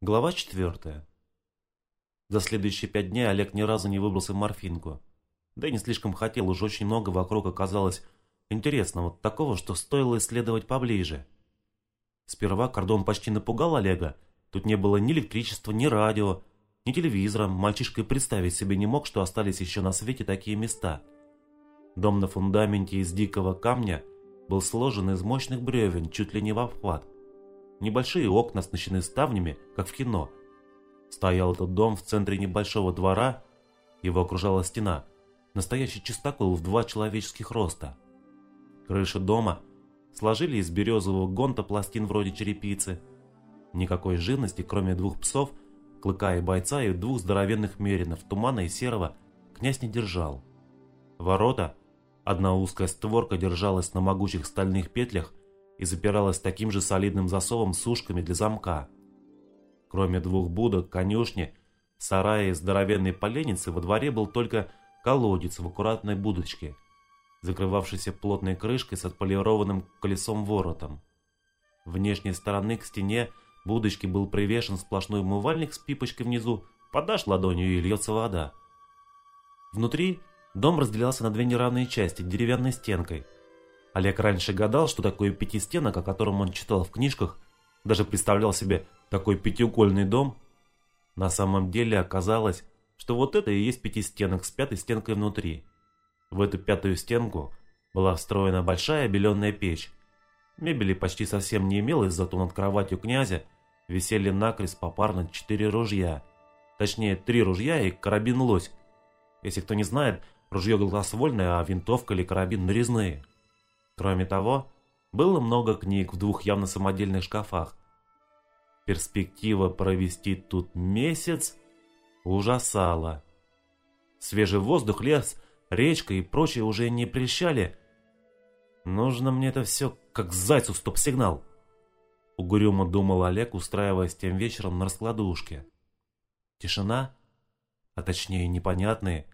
Глава четвертая. За следующие пять дней Олег ни разу не выбрался в морфинку. Да и не слишком хотел, уж очень много вокруг оказалось интересного, такого, что стоило исследовать поближе. Сперва кордон почти напугал Олега. Тут не было ни электричества, ни радио, ни телевизора. Мальчишка и представить себе не мог, что остались еще на свете такие места. Дом на фундаменте из дикого камня был сложен из мощных бревен, чуть ли не в обхват. Небольшие окна оснащены ставнями, как в кино. Стоял этот дом в центре небольшого двора, его окружала стена. Настоящий чистокол в два человеческих роста. Крыша дома сложили из березового гонта пластин вроде черепицы. Никакой живности, кроме двух псов, клыка и бойца и двух здоровенных меринов, тумана и серого, князь не держал. Ворота, одна узкая створка держалась на могучих стальных петлях, и запиралась таким же солидным засовом с ушками для замка. Кроме двух будок, конюшни, сарая и здоровенной поленницы, во дворе был только колодец в аккуратной будочке, закрывавшийся плотной крышкой с отполированным колесом-воротом. Внешней стороны к стене будочки был привешен сплошной умывальник с пипочкой внизу, подашь ладонью и льется вода. Внутри дом разделялся на две неравные части деревянной стенкой – Олег раньше гадал, что такое пятистенок, о котором он читал в книжках, даже представлял себе такой пятиугольный дом. На самом деле оказалось, что вот это и есть пятистенок с пятой стенкой внутри. В эту пятую стенку была встроена большая беленая печь. Мебели почти совсем не имелось, зато над кроватью князя висели накрест попарно четыре ружья. Точнее, три ружья и карабин-лось. Если кто не знает, ружье гладкоствольное, а винтовка или карабин нарезные. Кроме того, было много книг в двух явно самодельных шкафах. Перспектива провести тут месяц ужасала. Свежий воздух, лес, речка и прочее уже не прельщали. Нужно мне это все как зайцу стоп-сигнал. Угрюмо думал Олег, устраиваясь тем вечером на раскладушке. Тишина, а точнее непонятные,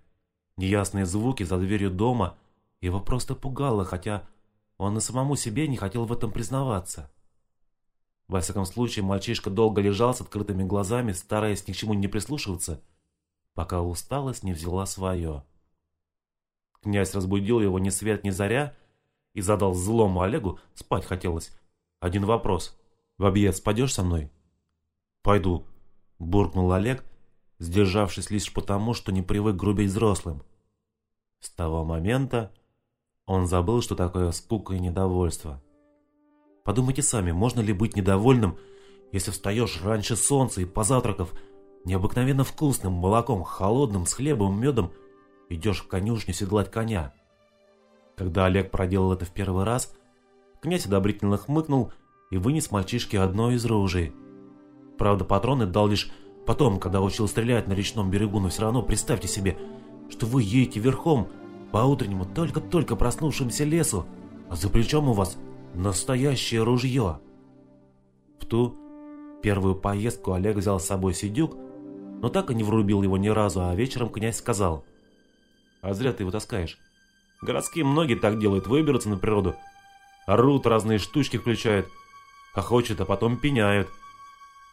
неясные звуки за дверью дома его просто пугало, хотя он и самому себе не хотел в этом признаваться. Во всяком случае, мальчишка долго лежал с открытыми глазами, стараясь ни к чему не прислушиваться, пока усталость не взяла свое. Князь разбудил его ни свет ни заря и задал злому Олегу, спать хотелось, один вопрос. «В объезд пойдешь со мной?» «Пойду», – буркнул Олег, сдержавшись лишь потому, что не привык грубить взрослым. С того момента он забыл, что такое скука и недовольство. Подумайте сами, можно ли быть недовольным, если встаешь раньше солнца и позавтракав необыкновенно вкусным молоком, холодным, с хлебом, медом, идешь в конюшню седлать коня. Когда Олег проделал это в первый раз, князь одобрительно хмыкнул и вынес мальчишке одно из ружей. Правда, патроны дал лишь потом, когда учил стрелять на речном берегу, но все равно представьте себе, что вы едете верхом, по утреннему только-только проснувшемуся лесу, а за плечом у вас настоящее ружье. В ту первую поездку Олег взял с собой сидюк, но так и не врубил его ни разу, а вечером князь сказал, «А зря ты его таскаешь. Городские многие так делают, выберутся на природу, орут, разные штучки включают, охочут, а потом пеняют.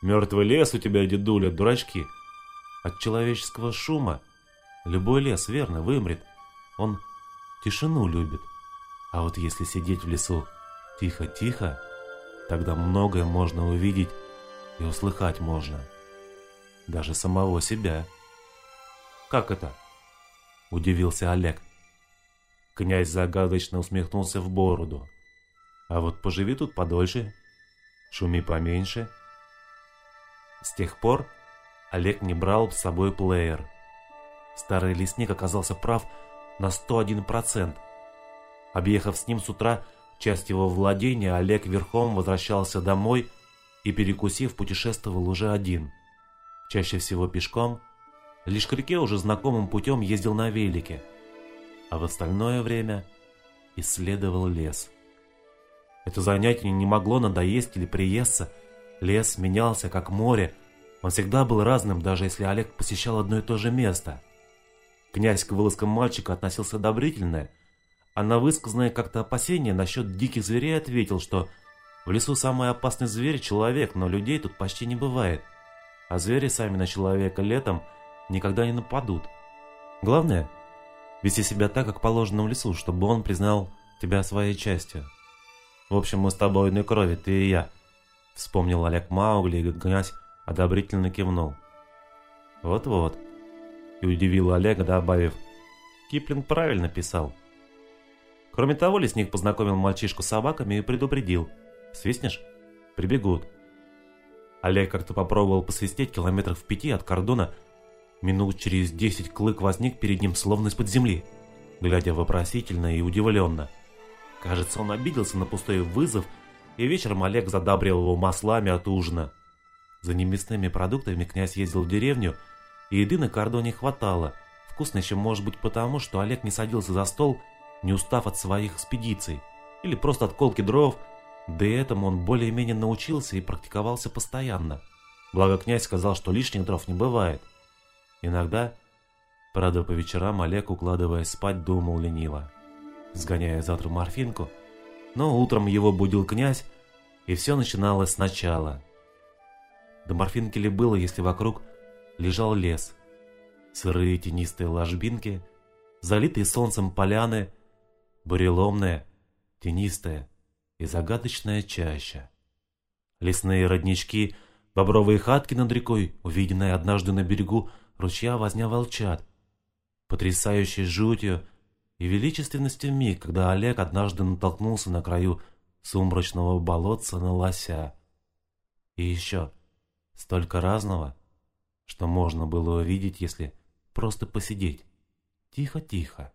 Мертвый лес у тебя, дедуля, дурачки. От человеческого шума любой лес, верно, вымрет. Он тишину любит. А вот если сидеть в лесу тихо-тихо, тогда многое можно увидеть и услыхать можно. Даже самого себя. «Как это?» – удивился Олег. Князь загадочно усмехнулся в бороду. «А вот поживи тут подольше, шуми поменьше». С тех пор Олег не брал с собой плеер. Старый лесник оказался прав – на 101%. Объехав с ним с утра часть его владения, Олег верхом возвращался домой и, перекусив, путешествовал уже один. Чаще всего пешком, лишь к реке уже знакомым путем ездил на велике, а в остальное время исследовал лес. Это занятие не могло надоесть или приесться. Лес менялся, как море. Он всегда был разным, даже если Олег посещал одно и то же место – Князь к вылазкам мальчика относился одобрительно, а на высказанное как-то опасение насчет диких зверей ответил, что в лесу самый опасный зверь – человек, но людей тут почти не бывает. а звери сами на человека летом никогда не нападут. Главное – вести себя так, как положено в лесу, чтобы он признал тебя своей частью. В общем, мы с тобой одной крови, ты и я. Вспомнил Олег Маугли, и князь одобрительно кивнул. Вот-вот. И удивил Олега, добавив, Киплинг правильно писал. Кроме того, лесник познакомил мальчишку с собаками и предупредил. Свистнешь? Прибегут. Олег как-то попробовал посвистеть километров в пяти от кордона. Минут через десять клык возник перед ним словно из-под земли, глядя вопросительно и удивленно. Кажется, он обиделся на пустой вызов, и вечером Олег задабрил его маслами от ужина. За неместными продуктами князь ездил в деревню, и еды на кордоне хватало. Вкусно еще может быть потому, что Олег не садился за стол, не устав от своих экспедиций, или просто от колки дров – да и этому он более-менее научился и практиковался постоянно. Благо князь сказал, что лишних дров не бывает. Иногда, правда по вечерам, Олег, укладываясь спать, думал лениво, сгоняя завтра морфинку. Но утром его будил князь, и все начиналось сначала. До морфинки ли было, если вокруг лежал лес? Сырые тенистые ложбинки, залитые солнцем поляны, буреломные, тенистые, и загадочная чаща. Лесные роднички, бобровые хатки над рекой, увиденные однажды на берегу ручья возня волчат, потрясающей жутью и величественностью миг, когда Олег однажды натолкнулся на краю сумрачного болотца на лося. И еще столько разного, что можно было увидеть, если просто посидеть. Тихо-тихо.